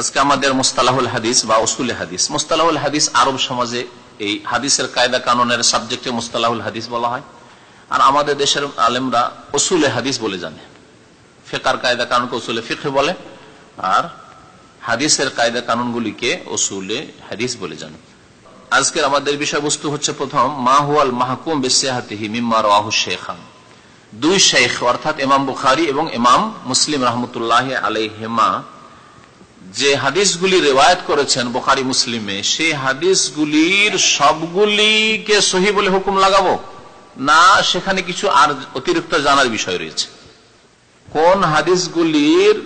আজকে আমাদের মুস্তালাহুল হাদিস বা উসুল হাদিস। মুস্তালাহুল হাদিস আরব সমাজে এই হাদিসের কায়দা কানুনের সাবজেক্টে মুস্তালাহুল হাদিস বলা হয়। আর আমাদের দেশের আলেমরা উসুলে হাদিস বলে জানে। ফেকার কায়দা কানুনকে উসুলে ফিখে বলে। আর হাদিসের কায়দা কানুনগুলিকে উসুলে হাদিস বলে জানে। আজকের আমাদের বিষয়বস্তু হচ্ছে প্রথম মাহুয়াল মাহকুম বেসিহাতিহি মিম্মার আহু শেখান। দুই শেখ অর্থাৎ ইমাম বুখারি এবং ইমাম মুসলিম রহমতুল্লাহ আলাইহেমা যে হাদিসগুলি রেওয়ায়ত করেছেন বোখারি, মুসলিমে, সেই হাদিসগুলির সবগুলিকে সহি বলে হুকুম লাগাবো? না, সেখানে কিছু আর অতিরিক্ত জানার বিষয় রয়েছে। কোন হাদিসগুলির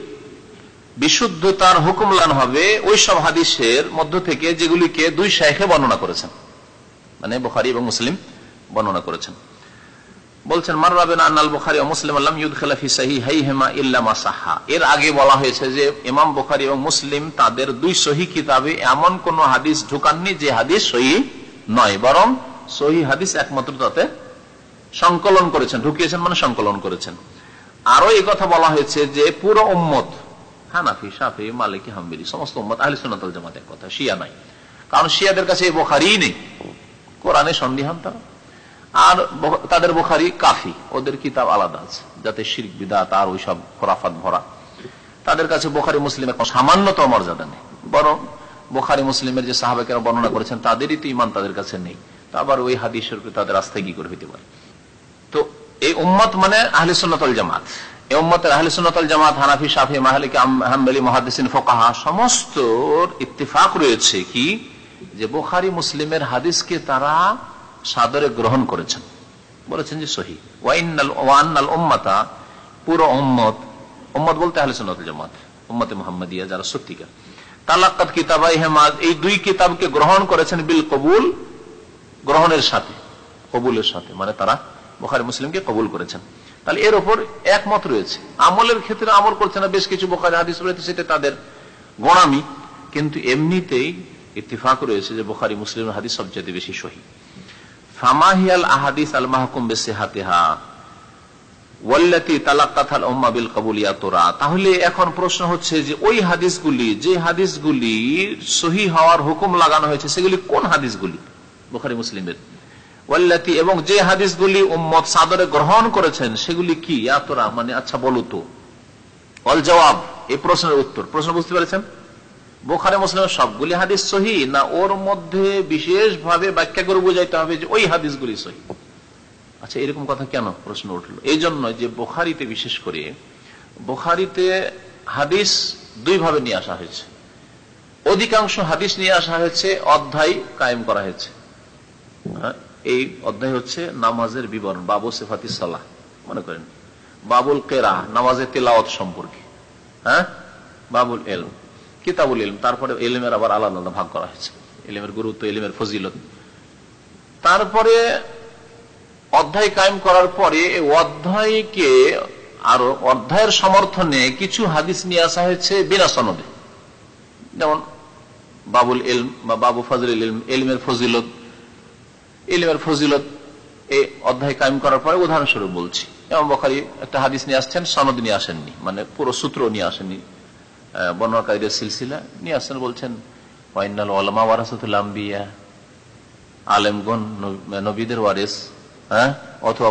বিশুদ্ধতার হুকুম লান হবে? ওই সব হাদিসের মধ্য থেকে যেগুলিকে দুই শাইখে বর্ণনা করেছেন। মানে বোখারি এবং মুসলিম বর্ণনা করেছেন। বলছেন মাররাবেন আন্নাল বুখারি ও মুসলিম আল্লাম ইউদ খেলাফি সাহি হাই হেমা ইল্লামা সাহা এর আগে বলা হয়েছে যে, ইমাম বুখারি এবং মুসলিম তাদের দুই সহি কিতাবে এমন কোন হাদিস ঢুকাননি যে হাদিস সহি নয়, বরং সহি হাদিস একমাত্র তাতে সংকলন করেছেন, ঢুকিয়েছেন মানে সংকলন করেছেন। আরও এই কথা বলা হয়েছে যে, পুরো উম্মত, হানাফি সাফি মালিকি হাম্বিরি সমস্ত উম্মত, আহলে সুনাতল জামাত এক কথা, শিয়া নাই। কারণ শিয়াদের কাছে এই বোখারি নেই। কোরআনে সন্দিহান তারা। আর তাদের বোখারি কাফি। ওদের কিতাব আলাদা আছে। যাতে শির বিদাত আর ওই সব খোরাফাত ভরা। তাদের কাছে বোখারি, মুসলিমের সামান্যতম মর্যাদা নেই। বরং বোখারি, মুসলিমের যে সাহাবেকেরা বর্ণনা করেছেন, তাদেরই তো ইমান তাদের কাছে নেই। আবার ওই হাদিসের তাদের রাস্তায় কি করে হইতে পারে? তো এই উম্মত মানে আহলে সুন্নতল জামাত। এই উম্মতের আহলে সুন্নতল জামাত, হানাফি সাফি মাহালিক হাম্বলি মহাদিসিন ফোকাহা সমস্ত ইত্তেফাক রয়েছে কি? যে বোখারি, মুসলিমের হাদিসকে তারা সাদরে গ্রহণ করেছেন। বলেছেন যে সহি। ওয়ান্নাল উম্মাতা, পুরো উম্মত উম্মত বলতে আহলে জামাত, উম্মতে মোহাম্মদিয়া যারা সত্যিকার। তালাক্কাত কিতাবাই হেমাজ এই দুই কিতাবকে গ্রহণ করেছেন বিল কবুল, গ্রহণের সাথে, কবুলের সাথে। মানে তারা বোখারি মুসলিমকে কবুল করেছেন। তাহলে এর ওপর একমত রয়েছে। আমলের ক্ষেত্রে আমল করছে না, বেশ কিছু বোখারি হাদিস রয়েছে সেটা তাদের গোড়ামি কিন্তু এমনিতেই ইত্তিফাক রয়েছে যে বোখারি মুসলিম হাদিস সবচেয়ে বেশি সহি। ফামাহিয়াল আহাদিস আল মাহকুম বেসে হাতেহা তাহলে এখন প্রশ্ন হচ্ছে যে ওই হাদিসগুলি, যে হাদিসগুলি সহি হওয়ার হুকুম লাগানো হয়েছে, সেগুলি কোন হাদিসগুলি? বোখারি, মুসলিমের। ওয়াল্লাতি এবং যে হাদিসগুলি উম্মত সাদরে গ্রহণ করেছেন, সেগুলি কি? আতরা মানে আচ্ছা বলো তো। অল জবাব, এই প্রশ্নের উত্তর। প্রশ্ন বুঝতে পেরেছেন? বোখারে মুসলিমের সবগুলি হাদিস সহি, না ওর মধ্যে বিশেষ ভাবে ব্যাখ্যা করে বোঝাইতে হবে যে ওই হাদিসগুলি সহি? আচ্ছা এরকম কথা কেন প্রশ্ন উঠল? এই জন্য যে বোখারিতে বিশেষ করে, বোখারিতে হাদিস দুই ভাবে নিয়ে আসা হয়েছে। অধিকাংশ হাদিস নিয়ে আসা হয়েছে, অধ্যায় কায়েম করা হয়েছে। এই অধ্যায় হচ্ছে নামাজের বিবরণ, বাবু সেফাতি সালাহ, মনে করেন। বাবুল কেরা নামাজের তেলাওয়াত সম্পর্কে। হ্যাঁ বাবুল এলম। কিতাবুল ইলম, তারপরে এলিমের আবার আলাদা আলাদা ভাগ করা হয়েছে। এলিমের গুরুত্ব এলিমের ফজিলত। তারপরে অধ্যায় কায়েম করার পরে অধ্যায়কে আরও অধ্যায়ের সমর্থনে কিছু হাদিস নিয়ে আসা হয়েছে বিনা সনদে। যেমন বাবুল এলম বা বাবু ফজল ইলম এলিমের ফজিলত। এলিমের ফজিলত এই অধ্যায় কায়েম করার পরে উদাহরণস্বরূপ বলছি। এবং বখারি একটা হাদিস নিয়ে আসছেন, সনদ নিয়ে আসেননি মানে পুরো সূত্র নিয়ে আসেননি। বর্ণাকারীদের সিলসিলা নিয়ে আসছেন বলছেন ওয়াইনাল ওলামা ওয়ারাসুল আম্বিয়া আলেমগন নবীদের ওয়ারেস হ্যাঁ? অথবা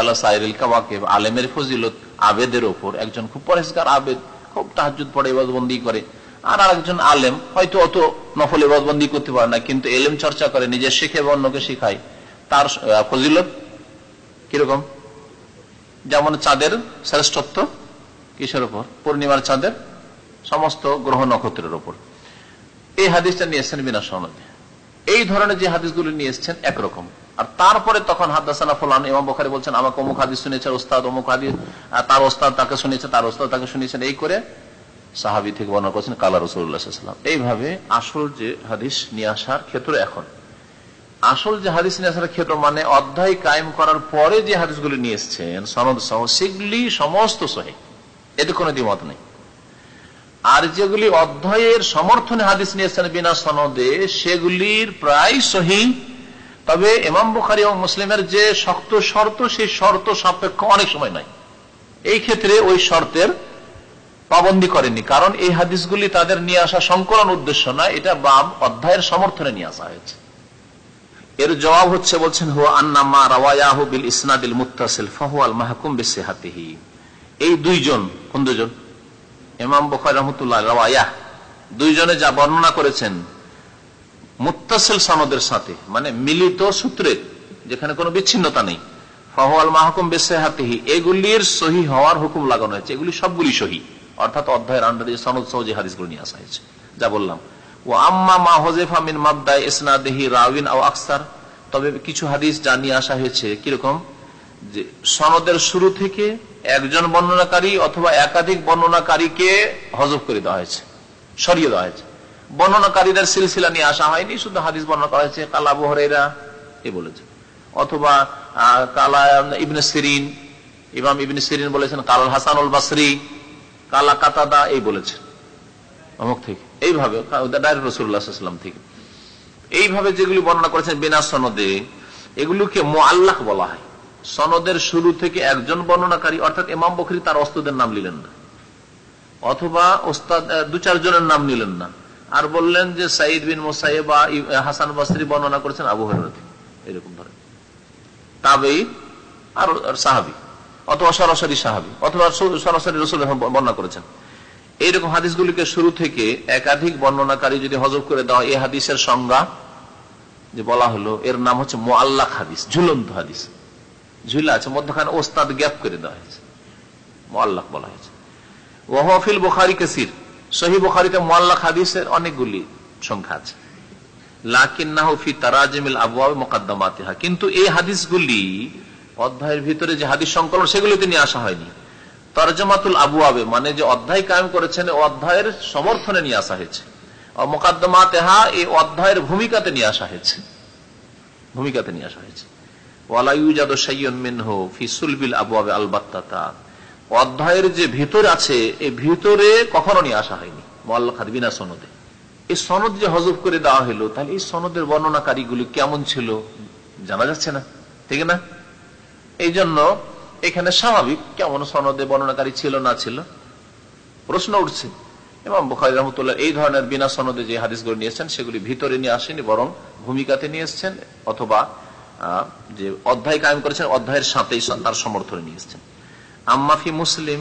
আল আলেমের ফজিলত আবেদের ওপর। একজন খুব আবেদ, খুব করে। আর আরেকজন আলেম হয়তো অত নফল করতে পারে না, কিন্তু এলেম চর্চা করে, নিজের শিখে অন্যকে শিখায়। তার ফজিলত কীরকম? যেমন চাঁদের শ্রেষ্ঠত্ব কিসের ওপর পূর্ণিমার চাঁদের সমস্ত গ্রহ নক্ষত্রের ওপর এই হাদিসটা নিয়ে এসছেন বিনা সনদে। এই ধরনের যে হাদিসগুলো নিয়ে এসছেন একরকম। আর তারপরে তখন হাদাসানা ফলান, ইমাম বখারি বলছেন, আমাকে অমুক হাদিস শুনেছে ওস্তাদ অমুক হাদিস তার ওস্তাদ তাকে শুনেছে তার ওস্তাদ তাকে শুনেছেন এই করে সাহাবি থেকে বর্ণনা করছেন, কালা রসুল্লাহাম এইভাবে আসল যে হাদিস নিয়ে আসার ক্ষেত্র এখন। আসল যে হাদিস নিয়ে আসার ক্ষেত্র মানে অধ্যায় কায়েম করার পরে যে হাদিসগুলি নিয়ে এসছেন, সনদ সহ সেগুলি সমস্ত সহে। এতে কোনো দ্বিমত নেই। আর যেগুলি অধ্যায়ের সমর্থনে হাদিস নিয়ে এসছেন বিনা সনদে, সেগুলির প্রায় সহি। তবে এমাম বুখারি এবং মুসলিমের যে শক্ত শর্ত, সেই শর্ত সাপেক্ষ অনেক সময় নাই। এই ক্ষেত্রে ওই শর্তের পাবন্দি করেনি কারণ এই হাদিসগুলি তাদের নিয়ে আসা সংকলন উদ্দেশ্য না এটা বাম অধ্যায়ের সমর্থনে নিয়ে আসা হয়েছে। এর জবাব হচ্ছে, বলছেন হু আন্নামা রাওয়ায়াহু বিল ইসনাদিল মুত্তাসিল ফাহু আল মাহকুম বিসিহাতিহি। এই দুইজন, কোন দুজন ইমাম বুখারী রাহমাতুল্লাহ রাওয়ায়াহ। দুইজনে যা বর্ণনা করেছেন, মুত্তাসিল সনদের সাথে মানে মিলিত সূত্রে, যেখানে কোনো বিচ্ছিন্নতা নেই ফাহু আল মাহকুম বিসিহাতিহি, এগুলির সহি হওয়ার হুকুম লাগানো হয়েছে। এগুলি সবগুলি সহি, অর্থাৎ অধ্যায়ের আন্ডারে সনদ সহ যে হাদিসগুলো নিয়ে আসা হয়েছে, যা বললাম। ও আম্মা মা হোজেফা মিন মাবদায় ইসনাদেহি রাউিন আও আকসার। তবে কিছু হাদিস যা নিয়ে আসা হয়েছে কীরকম? যে সনদের শুরু থেকে একজন বর্ণনাকারী অথবা একাধিক বর্ণনাকারীকে হজব করে দেওয়া হয়েছে, সরিয়ে দেওয়া হয়েছে। বর্ণনাকারীদের সিলসিলা নিয়ে আসা হয়নি, শুধু হাদিস বর্ণনা করা হয়েছে, কালা বহরেরা এ বলেছে। অথবা কালা ইবনে সিরিন, ইমাম ইবনে সিরিন বলেছেন কাল হাসানুল বাসরি, কালা কাতাদা এই বলেছেন অমুক থেকে। এইভাবে রসুল্লাহাম থেকে। এইভাবে যেগুলি বর্ণনা করেছেন বিনা সনদে, এগুলোকে মোয়াল্লাক বলা হয়। সনদের শুরু থেকে একজন বর্ণনাকারী, অর্থাৎ ইমাম বখরি তার অস্তুদের নাম নিলেন না। অথবা ওস্তাদ দু চারজনের নাম নিলেন না। আর বললেন যে সাইদ বিন মোসাইব বা হাসান বাসরি বর্ণনা করেছেন আবু হরেরা এরকম ধরে তাবেই আর সাহাবি, অথবা সরাসরি সাহাবি, অথবা সরাসরি রসুল বর্ণনা করেছেন। এইরকম হাদিসগুলিকে শুরু থেকে একাধিক বর্ণনাকারী যদি হজব করে দেওয়া এই হাদিসের সংজ্ঞা যে বলা হলো, এর নাম হচ্ছে মোয়াল্লাক হাদিস, ঝুলন্ত হাদিস। ঝুলা আছে, মধ্যখানে ওস্তাদ গ্যাপ করে দেওয়া হয়েছে। মোয়াল্লাক বলা হয়েছে। ওহফিল বোখারি কাসির। সহি বোখারিতে মোয়াল্লাক হাদিসের অনেকগুলি সংখ্যা আছে। কিন্তু এই হাদিসগুলি অধ্যায়ের ভিতরে যে হাদিস সংকলন সেগুলিতে তিনি আসা হয়নি। তরজমাতুল আবু আবে মানে যে অধ্যায় কায়েম করেছেন অধ্যায়ের সমর্থনে নিয়ে আসা হয়েছে। মোকাদ্দমাতেহা এই অধ্যায়ের ভূমিকাতে নিয়ে আসা হয়েছে। ভূমিকাতে নিয়ে আসা হয়েছে। অধ্যায়ের যে ভিতর আছে এই ভিতরে কখনো নিয়ে আসা হয়নি। মোয়াল্লাখাদ বিনা সনদে। এই সনদ যে হজব করে দেওয়া হলো, তাহলে এই সনদের বর্ণনাকারীগুলি কেমন ছিল জানা যাচ্ছে না? ঠিক না? এই জন্য এখানে স্বাভাবিক কেমন সনদে বর্ণনাকারী ছিল না ছিল। প্রশ্ন উঠছে এবং বুখারি রহমতুল্লাহ এই ধরনের বিনা সনদে যে হাদিসগুলো নিয়েছেন, সেগুলি ভিতরে নিয়ে আসেনি বরং ভূমিকাতে নিয়ে এসছেন, অথবা যে অধ্যায় কায়েম করেছেন, অধ্যায়ের সাথেই তার সমর্থনে নিয়ে এসছেন। আম্মাফি মুসলিম,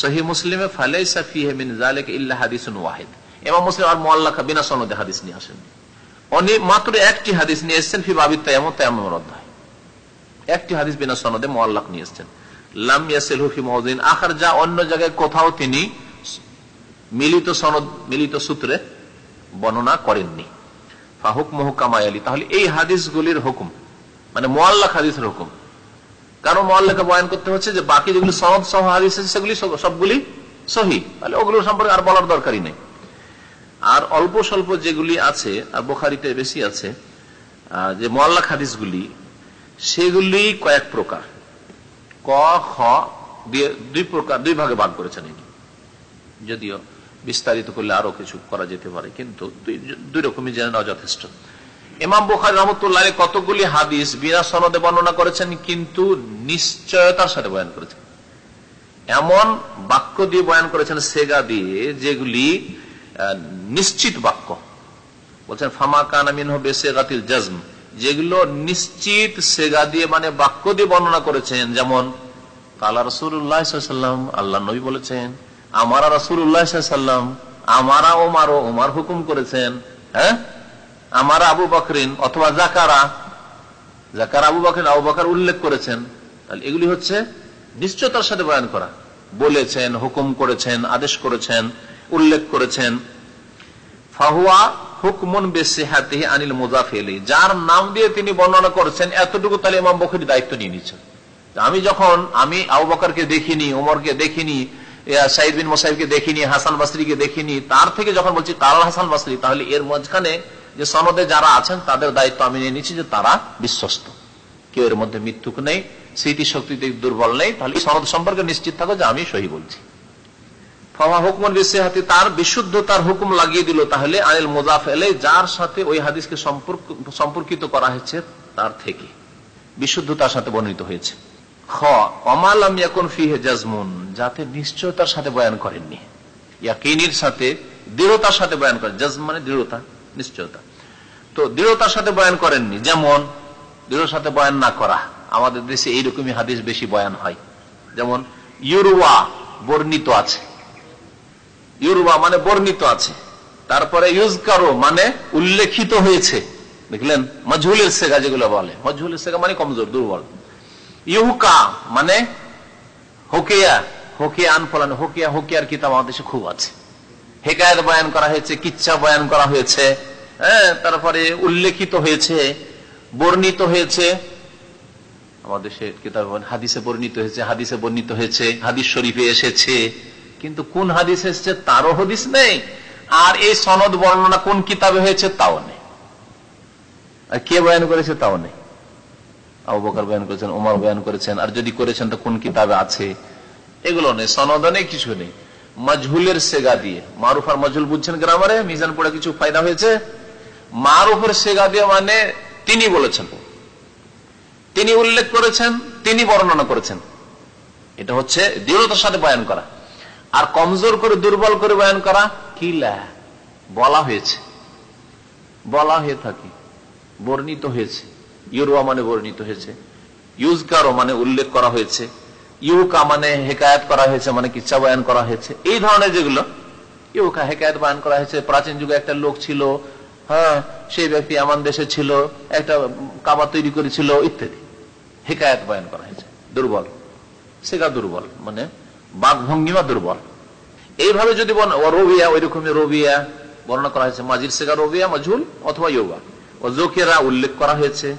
সহি মুসলিমে সাফিহে মিন জালেক ইল্লা হাদিসুন ওয়াহিদ। এবং মুসলিম আর মোয়াল্লাকা বিনা সনদে হাদিস নিয়ে আসেননি। অনেক মাত্র একটি হাদিস নিয়ে এসছেন, ফি বাবিত তায়াম্মুমের অধ্যায়। একটি হাদিস বিনা সনদে মোয়াল্লাক নিয়ে এসছেন লাম ইয়াসিল হুফি মহদিন আখার যা অন্য জায়গায় কোথাও তিনি মিলিত সনদ, মিলিত সূত্রে বর্ণনা করেননি। ফাহুক মহুকামায়ালি তাহলে এই হাদিসগুলির হুকুম মানে মোয়াল্লাক হাদিসের হুকুম। কারণ মোয়াল্লাকে বয়ান করতে হচ্ছে যে বাকি যেগুলি সনদ সহ হাদিস আছে, সেগুলি সবগুলি সহি। তাহলে ওগুলোর সম্পর্কে আর বলার দরকারই নেই। আর অল্প স্বল্প যেগুলি আছে, আর বোখারিতে বেশি আছে যে মোয়াল্লাক হাদিসগুলি সেগুলি কয়েক প্রকার। ক, খ দিয়ে দুই প্রকার, দুই ভাগে ভাগ করেছেন ইনি। যদিও বিস্তারিত করলে আরও কিছু করা যেতে পারে, কিন্তু দুই- রকমই জেনে নেওয়া যথেষ্ট ইমাম বুখারি রহমতুল্লাহ কতগুলি হাদিস বিনা সনদে বর্ণনা করেছেন, কিন্তু নিশ্চয়তার সাথে বয়ান করেছেন। এমন বাক্য দিয়ে বয়ান করেছেন সেগা দিয়ে, যেগুলি নিশ্চিত বাক্য। বলছেন, ফামা কানামিন হবে সেগাতিল জজম। যেগুলো নিশ্চিত সেগা দিয়ে মানে বাক্য দিয়ে বর্ণনা করেছেন। যেমন, কালা রসুল্লাহাম আল্লাহ নবী বলেছেন, আমারা রসুল্লাহাম আমারা ওমার ওমার হুকুম করেছেন। হ্যাঁ? আমারা আবু বকরিন অথবা জাকারা জাকার আবু বকরিন, আবু বকর উল্লেখ করেছেন। তাহলে এগুলি হচ্ছে নিশ্চয়তার সাথে বয়ান করা। বলেছেন, হুকুম করেছেন, আদেশ করেছেন, উল্লেখ করেছেন। ফাহুয়া হুকমুন বেসিহাতিহি আনিল মুজাফেলি যার নাম দিয়ে তিনি বর্ণনা করেছেন, এতটুকু তাহলে ইমাম বখরি দায়িত্ব নিয়ে নিচ্ছেন। আমি যখন, আমি আবু বকরকে দেখিনি ওমরকে দেখিনি সাইদ বিন মোসাইবকে দেখিনি, হাসান বাসরিকে দেখিনি, তার থেকে যখন বলছি কালাল হাসান বাসরি, তাহলে এর মাঝখানে যে সনদে যারা আছেন, তাদের দায়িত্ব আমি নিয়ে নিচ্ছি যে তারা বিশ্বস্ত। কেউ এর মধ্যে মৃত্যুক নেই স্মৃতিশক্তি দিক দুর্বল নেই, তাহলে সনদ সম্পর্কে নিশ্চিত থাকো যে আমি সহি বলছি। ফামা হুকমন বিশেহাতি তার বিশুদ্ধতার হুকুম লাগিয়ে দিল তাহলে আনিল মোজাফ এলে যার সাথে ওই হাদিসকে সম্পর্ক- সম্পর্কিত করা হয়েছে, তার থেকে বিশুদ্ধতার সাথে বর্ণিত হয়েছে। খ অমালাম ইয়াকুন ফিহে জাজমুন, যাতে নিশ্চয়তার সাথে বয়ান করেননি। ইয়াকিনের সাথে দৃঢ়তার সাথে বয়ান করেন। জাজম মানে দৃঢ়তা, নিশ্চয়তা। তো দৃঢ়তার সাথে বয়ান করেননি, যেমন দৃঢ় সাথে বয়ান না করা, আমাদের দেশে এইরকমই হাদিস বেশি বয়ান হয়। যেমন, ইউরুয়া বর্ণিত আছে। ইউরুয়া মানে বর্ণিত আছে। তারপরে ইউজকারো মানে উল্লেখিত হয়েছে। দেখলেন, মজহুলের সেগা যেগুলো বলে। মজহুলের সেগা মানে কমজোর, দুর্বল। ইহুকা মানে হোকেয়া, হোকিয়া আনফলান হোকিয়া, হোকিয়ার কিতাব আমাদের দেশে খুব আছে। হেকায়ত বয়ান করা হয়েছে, কিচ্ছা বয়ান করা হয়েছে হ্যাঁ তারপরে উল্লেখিত হয়েছে, বর্ণিত হয়েছে। আমাদের দেশে কিতাব হাদিসে বর্ণিত হয়েছে, হাদিসে বর্ণিত হয়েছে, হাদিস শরীফে এসেছে। কিন্তু কোন হাদিস এসেছে তারও হদিস নেই, আর এই সনদ বর্ণনা কোন কিতাবে হয়েছে তাও নেই। আর কে বয়ান করেছে তাও নেই? আবু বয়ান করেছেন ওমর বয়ান করেছেন, আর যদি করেছেন তো কোন কিতাবে আছে? এগুলো নেই, সনদ নেই, কিছু নেই। মজহুলের সেগা দিয়ে, মারুফ আর মজহুল বুঝছেন গ্রামারে? মিজান পড়ে কিছু ফায়দা হয়েছে? মারুফের সেগা দিয়ে মানে তিনি বলেছেন। তিনি উল্লেখ করেছেন, তিনি বর্ণনা করেছেন। এটা হচ্ছে দৃঢ়তার সাথে বয়ান করা। আর কমজোর করে দুর্বল করে বয়ান করা কিলা বলা হয়েছে। বলা হয়ে থাকে, বর্ণিত হয়েছে। ইউরোয়া মানে বর্ণিত হয়েছে। ইউজকারও মানে উল্লেখ করা হয়েছে। ইউকা মানে হেকায়ত করা হয়েছে মানে কিচ্ছা বয়ান করা হয়েছে। এই ধরনের যেগুলো, ইউকা হেকায়ত বয়ান করা হয়েছে। প্রাচীন যুগে একটা লোক ছিল হ্যাঁ সেই ব্যক্তি আমার দেশে ছিল, একটা কাবা তৈরি করেছিল, ইত্যাদি। হেকায়ত বয়ান করা হয়েছে। দুর্বল। সেগা দুর্বল মানে বাঘ ভঙ্গিমা দুর্বল। এইভাবে যদি রবিয়া ওই রকমের রবিয়া, বর্ণনা করা হয়েছে। মাজির সেগা রবিয়া, মজহুল অথবা ইয়োগা জোকেরা উল্লেখ করা হয়েছে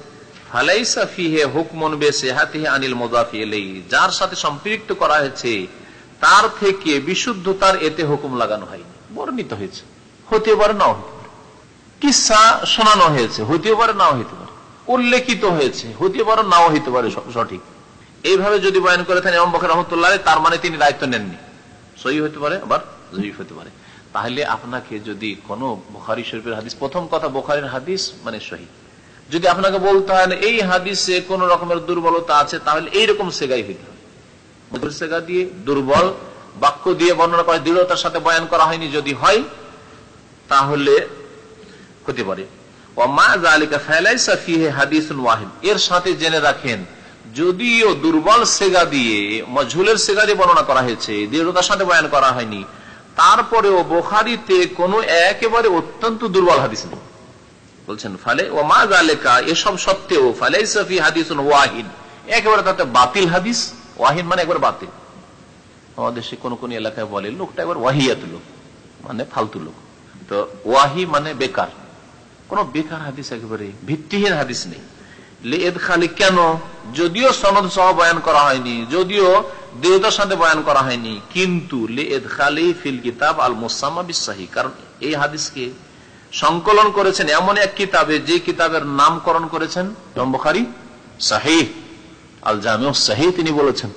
যার সাথে সম্পৃক্ত করা হয়েছে, তার থেকে বিশুদ্ধতার এতে হুকুম লাগানো হয়নি। বর্ণিত হয়েছে। হতে পারে, নাও হতে পারে। কিসা শোনানো হয়েছে হতে পারে, নাও হতে পারে। উল্লেখিত হয়েছে হতে পারে, নাও হতে পারে সঠিক। এইভাবে যদি বয়ান করে থাকেন এমন বখর রহমতুল্লাহ, তার মানে তিনি দায়িত্ব নেননি। সহি হতে পারে, আবার জয়ীফ হতে পারে। তাহলে আপনাকে যদি কোনো বোখারি শরীফের হাদিস, প্রথম কথা বোখারির হাদিস মানে সহি। যদি আপনাকে বলতে হয়, এই হাদিসে কোন রকমের দুর্বলতা আছে, তাহলে এইরকম সেগাই হইতে হবে। সেগা দিয়ে দুর্বল বাক্য দিয়ে বর্ণনা করে, দৃঢ়তার সাথে বয়ান করা হয়নি, যদি হয়, তাহলে হতে পারে। ও মা জালিকা ফেলাইসা ফিহে হাদিস এর সাথে জেনে রাখেন যদিও দুর্বল সেগা দিয়ে, মজহুলের সেগা দিয়ে বর্ণনা করা হয়েছে, দৃঢ়তার সাথে বয়ান করা হয়নি, তারপরেও বোখারিতে কোনো একেবারে অত্যন্ত দুর্বল হাদিস নেই। বলছেন, ফালে ও মা গালেকা এসব সত্ত্বেও ফালে সফি হাদিস ওয়াহিন একেবারে তাতে বাতিল হাদিস ওয়াহিন মানে একবার বাতিল। আমাদের সে কোন কোন এলাকায় বলে, লোকটা একবার ওয়াহিয়াত লোক মানে ফালতু লোক। তো ওয়াহি মানে বেকার। কোন বেকার হাদিস একেবারে ভিত্তিহীন হাদিস নেই। খালি কেন? যদিও সনদ সহ বয়ান করা হয়নি, যদিও দেহতার সাথে বয়ান করা হয়নি, কিন্তু খালি ফিল কিতাব আল মোসাম্মা বিশ্বাহী কারণ এই হাদিসকে সংকলন করেছেন এমন এক কিতাবে, যে কিতাবের নামকরণ করেছেন জম্বখারি শাহী আল জামিউ শাহী তিনি বলেছেন।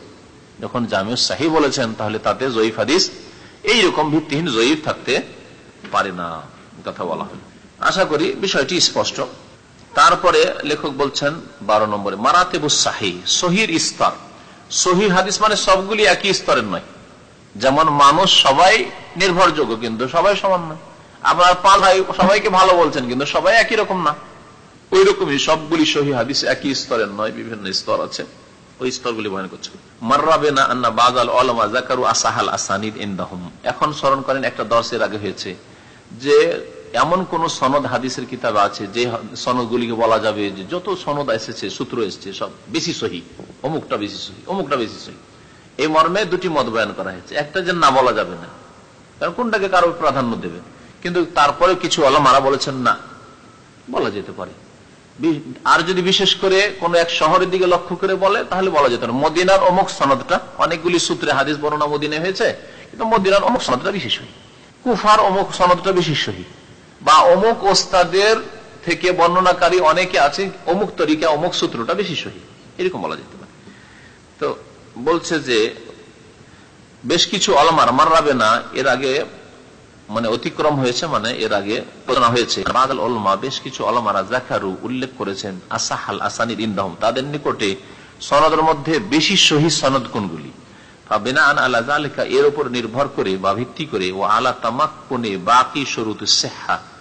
যখন জামিউ শাহী বলেছেন, তাহলে তাতে জয়ীফ হাদিস এইরকম ভিত্তিহীন জয়ীফ থাকতে পারে না কথা বলা হয় আশা করি বিষয়টি স্পষ্ট। তারপরে লেখক বলছেন বারো নম্বরে শাহী সহির স্তর। সহি হাদিস মানে সবগুলি একই স্তরের নয়। যেমন মানুষ সবাই নির্ভরযোগ্য, কিন্তু সবাই সমান নয়। আপনার পাল ভাই সবাইকে ভালো বলছেন, কিন্তু সবাই একই রকম না। ওই রকমই সবগুলি সহি হাদিস একই স্তরের নয়, বিভিন্ন স্তর আছে। ওই স্তরগুলি বয়ন করছে। মার্রাবে না আন্না বাজাল অলমা জাকারু আসাহাল আসানিদ ইন্দাহুম। এখন স্মরণ করেন একটা দর্শের আগে হয়েছে যে এমন কোন সনদ হাদিসের কিতাব আছে যে সনদ গুলিকে বলা যাবে যে যত সনদ এসেছে, সূত্র এসেছে, সব বেশি সহি, অমুকটা বেশি সহি, অমুকটা বেশি সহি। এই মর্মে দুটি মত বয়ান করা হয়েছে। একটা যে না বলা যাবে না, কারণ কোনটাকে কারও প্রাধান্য দেবে? কিন্তু তারপরে কিছু আলমারা বলেছেন না, বলা যেতে পারে। আর যদি বিশেষ করে কোন এক শহরের দিকে লক্ষ্য করে বলে, তাহলে বলা যেত না মদিনার অমুক সনদটা, অনেকগুলি সূত্রে হাদিস বর্ণনা মদিনে হয়েছে, কিন্তু মদিনার অমুক সনদটা বিশেষ সহি। কুফার অমুক সনদটা বিশেষ সহি। বা অমুক ওস্তাদের থেকে বর্ণনাকারী অনেকে আছে, অমুক তরিকা, অমুক সূত্রটা বেশি সহি। এরকম বলা যেতে পারে। তো বলছে যে, বেশ কিছু অলমার মাররাবে না, এর আগে মানে অতিক্রম হয়েছে মানে এর আগে হয়েছে। বেশ কিছু অলমারা জাকারু উল্লেখ করেছেন, আসাহাল আসানির ইন্দাহম, তাদের নিকটে সনদের মধ্যে বেশি শহীদ সনদ কোনগুলি? আলা জালেকা এর উপর নির্ভর করে বা ভিত্তি করে ও আলা তামাক্কনে বাকি শরুত সেহা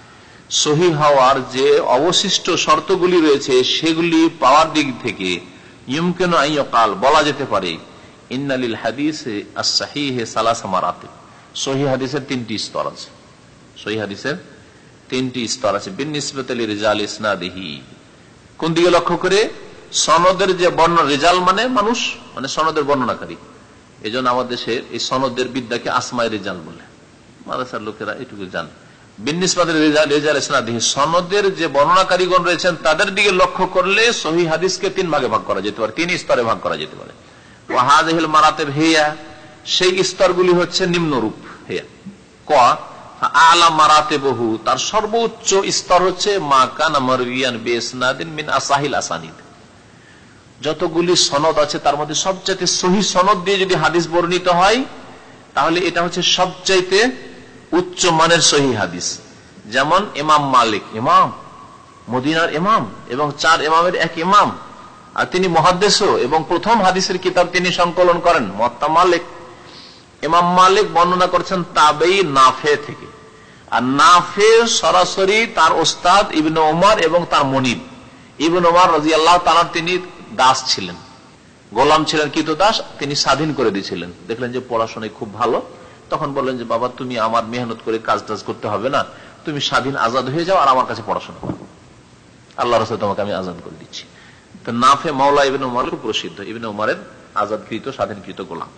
সহি হওয়ার যে অবশিষ্ট শর্তগুলি রয়েছে, সেগুলি পাওয়ার দিক থেকে ইয়মকেন আইয়কাল বলা যেতে পারে, ইন্নালিল হাদিস আসাহিহে সালাসামারাতে সহি হাদিসের তিনটি স্তর আছে। সহি হাদিসের তিনটি স্তর আছে। বিনিসবত রেজাল ইসনাদিহি। কোন দিকে লক্ষ্য করে? সনদের যে বর্ণ, রেজাল মানে মানুষ মানে সনদের বর্ণনাকারী। এই জন্য আমাদের দেশে এই সনদের বিদ্যাকে আসমায় রেজাল বলে। মাদ্রাসার লোকেরা এটুকু জানে। সনদের যে বর্ণনাকারীগণ রয়েছেন, তাদের দিকে লক্ষ্য করলে সহি হাদিসকে তিন ভাগে ভাগ করা যেতে পারে। তিন স্তরে ভাগ করা যেতে পারে। হেয়া, সেই স্তরগুলি হচ্ছে নিম্নরূপ হেয়া। ক, আলা মারাতে বহু তার সর্বোচ্চ স্তর হচ্ছে যতগুলি সনদ আছে, তার মধ্যে সবচাইতে সহি সনদ দিয়ে যদি হাদিস বর্ণিত হয়, তাহলে এটা হচ্ছে সবচাইতে উচ্চ মানের সহি হাদিস। যেমন ইমাম মালিক, ইমাম, মদিনার ইমাম এবং চার ইমামের এক ইমাম। আর তিনি মহাদেশ এবং প্রথম হাদিসের কিতাব তিনি সংকলন করেন, মত্তা মালিক। ইমাম মালিক বর্ণনা করছেন তাবেই নাফে থেকে। আর নাফে সরাসরি তার ওস্তাদ ইবিন ওমর এবং তার মনিব। ইবিন ওমর রাজি আল্লাহ তালার তিনি দাস ছিলেন। গোলাম ছিলেন কিত দাস তিনি স্বাধীন করে দিয়েছিলেন দেখলেন যে পড়াশোনায় খুব ভালো। তখন বললেন যে, বাবা, তুমি আমার মেহনত করে কাজ টাজ করতে হবে না। তুমি স্বাধীন আজাদ হয়ে যাও আর আমার কাছে পড়াশোনা করো। আল্লাহ রসুল তোমাকে আমি আজাদ করে দিচ্ছি। তো নাফে মাওলা ইবিন উমার খুব প্রসিদ্ধ। ইবিন উমারের আজাদকৃত, স্বাধীনকৃত গোলাম।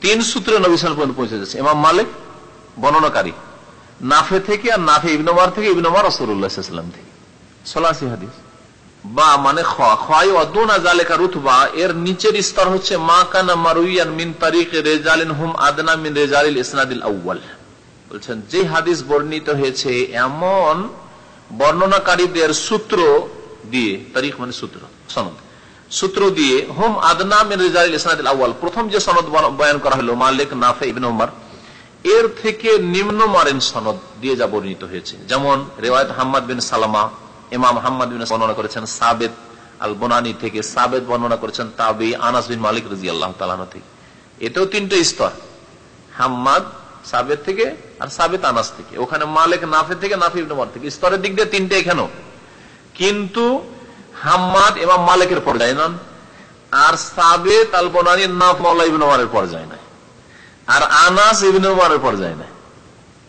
তিন সূত্রে নবী সাল পর্যন্ত পৌঁছে যাচ্ছে ইমাম মালিক, বর্ণনাকারী। নাফে থেকে আর নাফে ইবিন উমার থেকে ইবিন উমার রসুল্লাহাম থেকে। সলাসি হাদিস। বা মানে এর নিচের স্তর হচ্ছে মা কানা মারুইয়ান মিন তারিক রেজালিন হুম আদনা মিন রেজালিল ইসনাদিল আউ্বাল বলছেন, যে হাদিস বর্ণিত হয়েছে এমন বর্ণনাকারীদের সূত্র দিয়ে, তারিখ মানে সূত্র, সনদ। সূত্র দিয়ে হুম আদনা মিন রেজালিল ইসনাদিল আউ্বাল প্রথম যে সনদ বয়ান করা হলো, মালিক নাফে ইবিন উমার, এর থেকে নিম্ন মারেন সনদ দিয়ে যা বর্ণিত হয়েছে। যেমন রেওয়ায়ত হাম্মদ বিন সালামা ইমাম হাম্মদ বিন বর্ণনা করেছেন সাবেদ আল বোনানি থেকে, সাবেদ বর্ণনা করেছেন তাবি আনাস বিন মালিক রাজি আল্লাহ থেকে। এতেও তিনটে স্তর, হাম্মাদ সাবেদ থেকে আর সাবেদ আনাস থেকে। ওখানে মালিক নাফে থেকে, নাফি ইবনুমার থেকে। স্তরের দিক দিয়ে তিনটে এখানেও। কিন্তু হাম্মাদ এবং মালিকের পর্যায়ে নন, আর সাবেদ আল বোনানি নাফ মাল্লা ইবনুমারের পর্যায়ে আর আনাস ইবনুমারের পর্যায়ে নাই।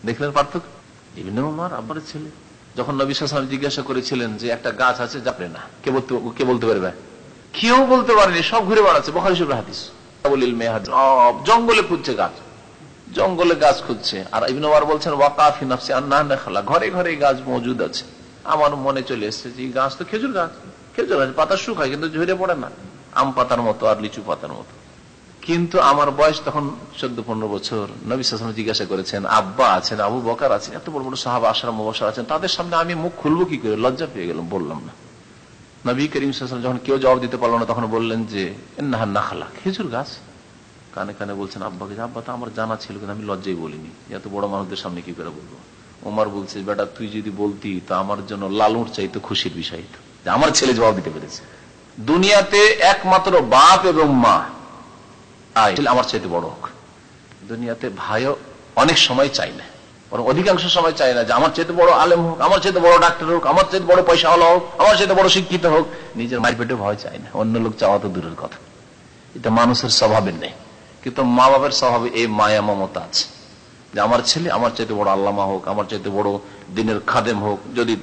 দেখলেন পার্থক্য? ইবনুমার ছেলে। যখন নবী সালাম জিজ্ঞাসা করেছিলেন যে একটা গাছ আছে যাবে না। কে বলতে কে বলতে পারবে? কেউ বলতে পারেনি, সব ঘুরে বেড়াচ্ছে। বখারি হাদিস। জঙ্গলে খুঁজছে গাছ। জঙ্গলে গাছ খুঁজছে। আর ইবিনবার বলছেন ওয়াকাফি নাফসি আন্না খালা। ঘরে ঘরে গাছ মজুদ আছে। আমার মনে চলে এসছে যে গাছ তো খেজুর গাছ। খেজুর গাছ, পাতা শুকায়, কিন্তু ঝরে পড়ে না। আম পাতার মতো আর লিচু পাতার মতো। কিন্তু আমার বয়স তখন চোদ্দ, পনেরো বছর। নবী সালাম জিজ্ঞাসা করেছেন, আব্বা আছেন, আবু বকার আছেন, এত বড় বড় সাহাব আসার মবসার আছেন, তাদের সামনে আমি মুখ খুলবো কি করে? লজ্জা পেয়ে গেলাম, বললাম না। নবী করিম সালাম যখন কেউ জবাব দিতে পারল না, তখন বললেন যে না নাখালা, খেজুর গাছ। কানে কানে বলছেন, আব্বাকে আব্বা, তো আমার জানা ছিল কিন্তু আমি লজ্জাই বলিনি। এত বড় মানুষদের সামনে কি করে বলব? ওমার বলছে, বেটা, তুই যদি বলতি, তো আমার জন্য লালুর চাইতো খুশির বিষয় আমার ছেলে জবাব দিতে পেরেছে। দুনিয়াতে একমাত্র বাপ এবং মা। আমার চাইতে বড় হোক। দুনিয়াতে ভাইও অনেক সময় চাই না। বরং অধিকাংশ সময় চাই না যে আমার চাইতে বড় আলেম হোক, আমার চাইতে বড় ডাক্তার হোক, আমার চাইতে বড় পয়সা হলো হোক, আমার চাইতে বড় শিক্ষিত হোক, নিজের মায়ের পেটে ভয় চাই না। অন্য লোক চাওয়া তো দূরের কথা। এটা মানুষের স্বভাবের নেই। কিন্তু মা বাবার স্বভাবে এই মায়া, মমতা আছে। যে আমার ছেলে আমার চাইতে বড় আল্লামা হোক, আমার চাইতে বড় দিনের খাদেম হোক, যদি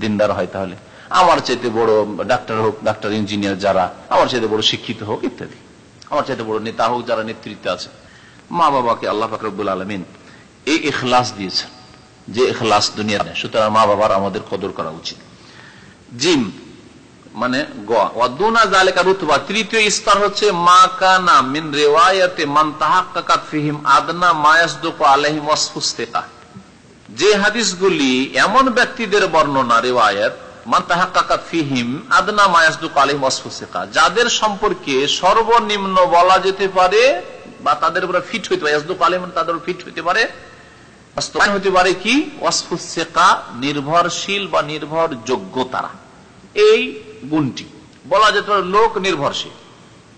দিনদার হয় তাহলে। আমার চাইতে বড় ডাক্তার হোক, ডাক্তার ইঞ্জিনিয়ার যারা, আমার চাইতে বড় শিক্ষিত হোক, ইত্যাদি। আমার চাইতে বড় নেতা হোক যারা নেতৃত্বে আছে। মা বাবাকে আল্লাহ ফাকরুল আলমিন এই এখলাস দিয়েছেন যে এখলাস দুনিয়া সুতরাং মা বাবার আমাদের কদর করা উচিত। জিম মানে তৃতীয় স্তর হচ্ছে, মা কানা মিন রেওয়ায়তে মান তাহাক্কাত ফিহিম আদনা মায়াসদুক আলাইহিম ওয়াসফুস্তিকা যে হাদিসগুলি এমন ব্যক্তিদের বর্ণনা, রেওয়ায়ত যাদের সম্পর্কে সর্বনিম্ন বলা যেতে পারে বা তাদের উপরে ফিট হইতে পারে তাদের ফিট হইতে পারে হতে পারে কি? নির্ভরশীল বা নির্ভরযোগ্য তারা। এই গুণটি বলা যেতে পারে লোক নির্ভরশীল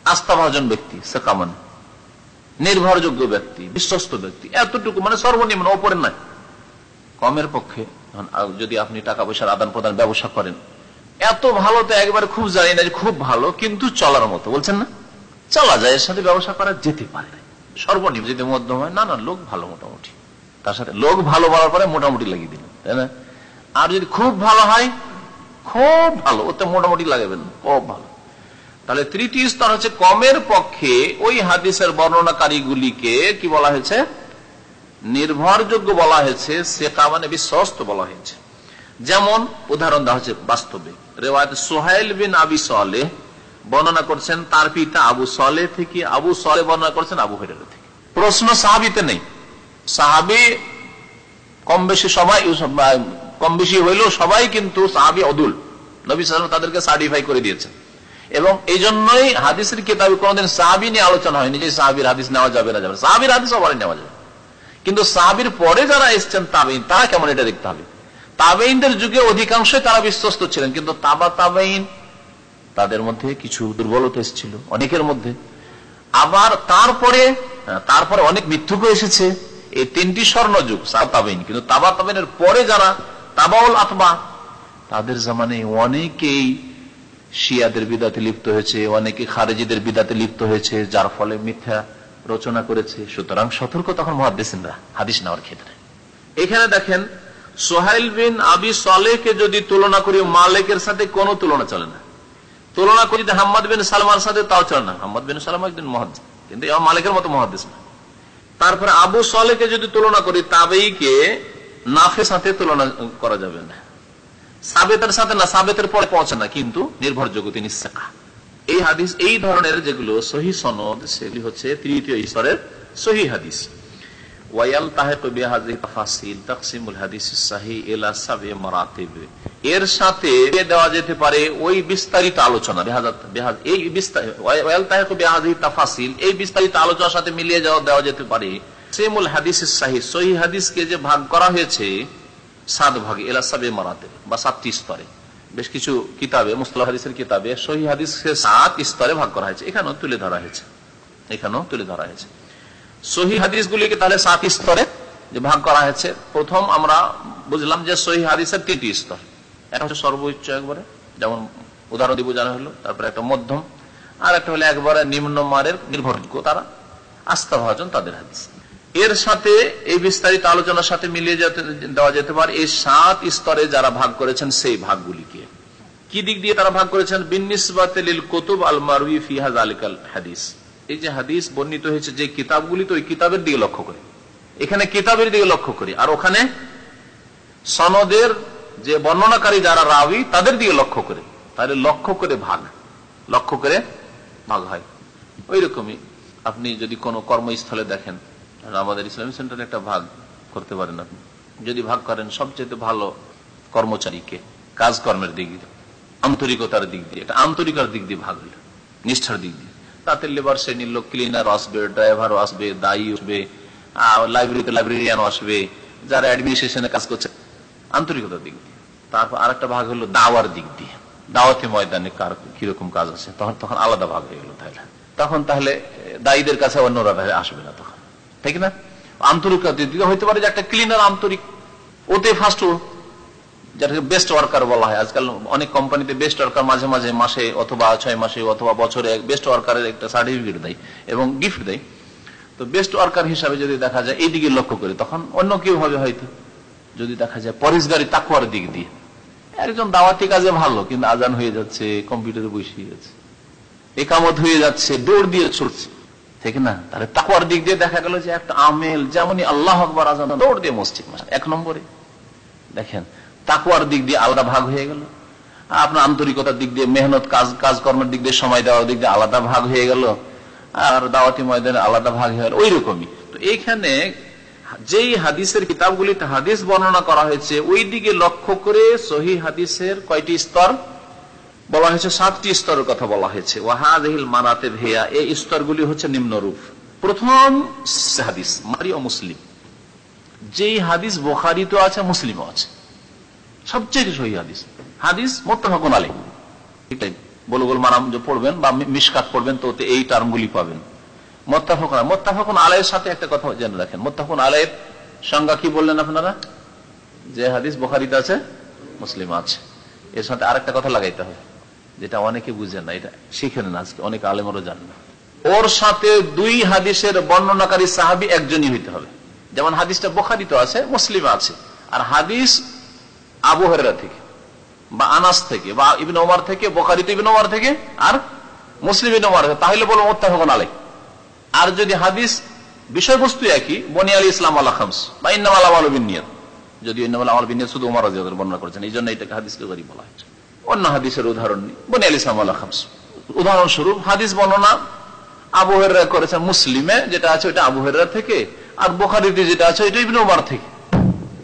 আস্থাভাজন ব্যক্তি সেকামান নির্ভরযোগ্য ব্যক্তি, বিশ্বস্ত ব্যক্তি, এতটুকু মানে সর্বনিম্ন ওপরে নয়, কমের পক্ষে। যদি আপনি টাকা পয়সার আদান প্রদান ব্যবসা করেন, এত ভালো তো একবারে খুব জানি না যে খুব ভালো, কিন্তু চলার মতো, বলছেন না? চলা যায়, এর সাথে ব্যবসা করা যেতে পারে। সর্বনিম্ন যদি মধ্যম হয়, না না, লোক ভালো মোটামুটি। তার সাথে লোক ভালো বলার পরে মোটামুটি লাগিয়ে দিলেন, তাই না? আর যদি খুব ভালো হয়, খুব ভালো, ওতে মোটামুটি লাগাবেন, খুব ভালো। তাহলে তৃতীয় স্তর হচ্ছে কমের পক্ষে ওই হাদিসের বর্ণনাকারীগুলিকে কি বলা হয়েছে? নির্ভরযোগ্য বলা হয়েছে সেটা মানে বিশ্বস্ত বলা হয়েছে। যেমন, উদাহরণ দেওয়া হচ্ছে বাস্তবে। রেওয়ায়ত সোহাইল বিন আবি সলে বর্ণনা করছেন, তার পিতা আবু সলে থেকে, আবু সলে বর্ণনা করছেন আবু হেরের থেকে। প্রশ্ন সাহাবিতে নেই। সাহাবি কম বেশি সবাই, কম বেশি হইলেও সবাই কিন্তু সাহাবি অদুল। নবী সালাম তাদেরকে সার্টিফাই করে দিয়েছেন। এবং এই জন্যই হাদিসের কিতাবে কোনদিন সাহাবি নিয়ে আলোচনা হয়নি যে সাহাবির হাদিস নেওয়া যাবে না যাবে সাহাবির হাদিস সবারই নেওয়া যাবে কিন্তু সাহাবির পরে যারা এসছেন তাবেইন তারা কেমন এটা দেখতে হবে? তাবেইনদের যুগে অধিকাংশই তারা বিশ্বস্ত ছিলেন, কিন্তু তাবা তাবেইন তাদের মধ্যে কিছু দুর্বলতা এসেছিল, অনেকের মধ্যে। আবার তারপরে তারপরে অনেক মিথ্যুক এসেছে। এই তিনটি স্বর্ণ যুগ তাবেইন কিন্তু তাবা তাবেইনের পরে যারা তাবাউল আতবা, তাদের জামানে অনেকেই শিয়াদের বিদাতে লিপ্ত হয়েছে, অনেকে খারেজিদের বিদাতে লিপ্ত হয়েছে, যার ফলে মিথ্যা রচনা করেছে। সুতরাং সতর্ক তখন মহাদিসরা হাদিস নেওয়ার ক্ষেত্রে। এখানে দেখেন, সোহাইল বিন আবি সালেহকে যদি তুলনা করি, মালিকের সাথে কোনো তুলনা চলে না। তুলনা করি হাম্মদ বিন সালমার সাথে, তাও চলে না। হাম্মদ বিন সালমা একদিন মহাদিস কিন্তু মালিকের মতো মহাদিস না। তারপরে আবু সালেকে যদি তুলনা করি, তাবেইকে নাফের সাথে তুলনা করা যাবে না। সাবেতের সাথে না, সাবেতের পরে পৌঁছে না, কিন্তু নির্ভরযোগ্য তিনি শেখা এই হাদিস, এই ধরনের যেগুলো সহি সনদ, সেগুলি হচ্ছে তৃতীয় ঈশ্বরের সহি হাদিস। এর সাথে দেওয়া যেতে পারে ওই বিস্তারিত আলোচনা এই এই বিস্তারিত আলোচনার সাথে মিলিয়ে দেওয়া যেতে পারে। হাদিসকে যে ভাগ করা হয়েছে, সাত ভাগে এলা সাবে মারাতে বা সাতটি স্তরে। বেশ কিছু কিতাবে মুস্তলা হাদিসের কিতাবে, সহি হাদিসকে সাত স্তরে ভাগ করা হয়েছে। এখানেও তুলে ধরা হয়েছে। এখানেও তুলে ধরা হয়েছে। সহি হাদিসগুলিকে তাহলে সাত স্তরে যে ভাগ করা হয়েছে, প্রথম আমরা বুঝলাম যে সহি হাদিসের তিনটি স্তর। একটা হচ্ছে সর্বোচ্চ একবারে, যেমন উদাহরণ দিয়ে বোঝানো হলো, তারপরে একটা মধ্যম, আর একটা হলো একবারে নিম্ন মানের নির্ভরযোগ্য তারা আস্থা ভাজন তাদের হাদিস। এর সাথে এই বিস্তারিত আলোচনার সাথে মিলিয়ে দেওয়া যেতে পারে। এই সাত স্তরে যারা ভাগ করেছেন, সেই ভাগগুলিকে। কি দিক দিয়ে তারা ভাগ করেছেন? বিনিসবাতিল কুতুব আল মারুই ফিহাজ আলিকাল হাদিস। এই যে হাদিস বর্ণিত হয়েছে, যে কিতাবগুলি তো ওই কিতাবের দিকে লক্ষ্য করে। এখানে কিতাবের দিকে লক্ষ্য করি। আর ওখানে সনদের যে বর্ণনাকারী যারা রাবি তাদের দিকে লক্ষ্য করে। তাহলে লক্ষ্য করে ভাগ। লক্ষ্য করে ভাগ হয়। ওই রকমই আপনি যদি কোনো কর্মস্থলে দেখেন আমাদের ইসলামী সেন্টারে একটা ভাগ করতে পারেন আপনি। যদি ভাগ করেন সবচেয়ে ভালো কর্মচারীকে কাজকর্মের দিক দিয়ে, আন্তরিকতার দিক দিয়ে একটা আন্তরিকার দিক দিয়ে ভাগ হইল নিষ্ঠার দিক দিয়ে। তাতে লেবার শ্রেণির লোক ক্লিনার আসবে ড্রাইভারও আসবে, দায়ী আসবে লাইব্রেরিতে লাইব্রেরিয়ানও আসবে, যারা অ্যাডমিনিস্ট্রেশনে কাজ করছে, আন্তরিকতার দিক দিয়ে। তারপর আর একটা ভাগ হলো দাওয়ার দিক দিয়ে। দাওয়াতে ময়দানে কার কীরকম কাজ আছে? তখন তখন আলাদা ভাগ হয়ে গেল তাহলে। তখন তাহলে দায়ীদের কাছে অন্যরা আসবে না তখন। ঠিক না? আন্তরিকতার দিক হইতে পারে যে একটা ক্লিনার আন্তরিক। ওতে ফার্স্ট যেটাকে বেস্ট ওয়ার্কার বলা হয়। আজকাল অনেক কোম্পানিতে বেস্ট ওয়ার্কার মাঝে মাঝে মাসে অথবা ছয় মাসে অথবা বছরে বেস্ট ওয়ার্কারের একটা সার্টিফিকেট দেয় এবং গিফট দেয়। তো বেস্ট ওয়ার্কার হিসাবে যদি দেখা যায় এই দিকে লক্ষ্য করে, তখন অন্য কেউ হবে হয়তো। যদি দেখা যায় পরিষ্কারী তাকুয়ার দিক দিয়ে। একজন দাওয়াতি কাজে ভালো, কিন্তু আজান হয়ে যাচ্ছে কম্পিউটারে বসিয়ে যাচ্ছে একামত হয়ে যাচ্ছে, দৌড় দিয়ে ছুটছে ঠিক না? তাহলে তাকুয়ার দিক দিয়ে দেখা গেল যে একটা আমেল, যেমনই আল্লাহ আকবর আজান দৌড় দিয়ে মসজিদ এক নম্বরে। দেখেন তাকুয়ার দিক দিয়ে আলাদা ভাগ হয়ে গেল। আপনার আন্তরিকতার দিক দিয়ে, মেহনত, কাজ, কাজকর্মের দিক দিয়ে, সময় দেওয়ার দিক দিয়ে আলাদা ভাগ হয়ে গেল। আর দাওয়াতি ময়দানে আলাদা ভাগ হয়ে গেল, ওই রকমই। তো এইখানে যেই হাদিসের কিতাবগুলিতে হাদিস বর্ণনা করা হয়েছে, ওই দিকে লক্ষ্য করে সহি হাদিসের কয়টি স্তর বলা হয়েছে, সাতটি স্তরের কথা বলা হয়েছে। ওয়াহাদিল মানাতে ভেয়া এই স্তরগুলি হচ্ছে নিম্নরূপ। প্রথম হাদিস মারি ও মুসলিম। যেই হাদিস বোখারি তো আছে, মুসলিমও আছে। সবচেয়ে সহি হাদিস। হাদিস মোত্তাফাকুন আলী এটাই, বলগুল মারাম যে পড়বেন বা মিসকাত পড়বেন, তো এই টার্মগুলি পাবেন। মোত্তাফকুন মোত্তাফকুন আলাইয়ের সাথে একটা কথা জেনে রাখেন। মোত্তাফকুন আলাইয়ের সংজ্ঞা কি বললেন আপনারা? যে হাদিস বোখারিতে আছে মুসলিম আছে। এর সাথে আরেকটা কথা লাগাইতে হবে যেটা অনেকে বুঝে না, এটা শিখেন না, আজকে অনেক আলেমরও জান না। ওর সাথে দুই হাদিসের বর্ণনাকারী সাহাবি একজনই হইতে হবে। যেমন হাদিসটা বোখারিতে আছে, মুসলিম আছে। আর হাদিস আবহাওয়া থেকে, বা আনাস থেকে, বা ইবিন ওমার থেকে বোখারিত ইবিন ওমার থেকে, আর মুসলিম ইবিন ওমার তাহলে বলব মোত্তাফকুন আলাই আর যদি হাদিস বিষয়বস্তু একই, বনি আলী ইসলাম আল্লাহ খামস, বা ইন্নাম আল্লাহ আলবিনিয়ত যদি ইন্নাম আল্লাহ আলবিনিয়ত শুধু রাজিয়াদের বর্ণনা করেছেন এই জন্য এটাকে হাদিসকে গরিব বলা হয়েছে। অন্য হাদিসের উদাহরণ নেই। বনি আলী ইসলাম আল্লাহ খামস। উদাহরণস্বরূপ, হাদিস বর্ণনা আবহের করেছেন মুসলিমে, যেটা আছে ওইটা আবহের থেকে, আর বোখারিতে যেটা আছে ওইটা ইবিন উমার থেকে।